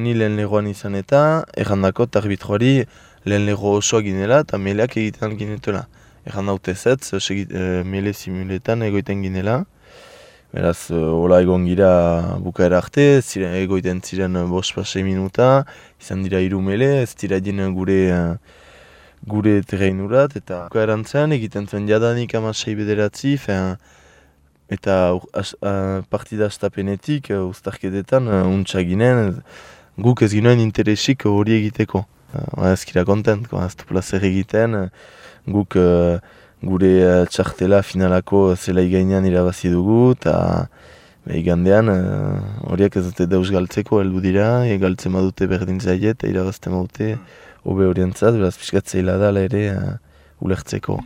Ni lehen legoan izan eta, errandako tarbitroari lehen lego osoa ginela eta meleak egiten ginetela. Erran daute zetz, e, mele simuletan egoiten ginela. Beraz, hola egon gira bukaera arte, ziren, egoiten ziren bost pasei minuta, izan dira hiru mele, ez dira gure gure terreinurat, eta bukaeran zen, egiten zuen jadanik amasei bederatzi, fean, eta uh, partida astapenetik, uh, ustarketetan, uh, guk ez ginoen interesik hori egiteko. Ez gira kontent, ez du placer egiten, guk uh, gure uh, txartela finalako zela igainan irabazi dugu, eta igandean horiek ez dute dauz galtzeko heldu dira, e, galtzen badute berdin zaiet, eta irabazten badute, hobe horientzat, beraz pixkat zeila da ere ulertzeko.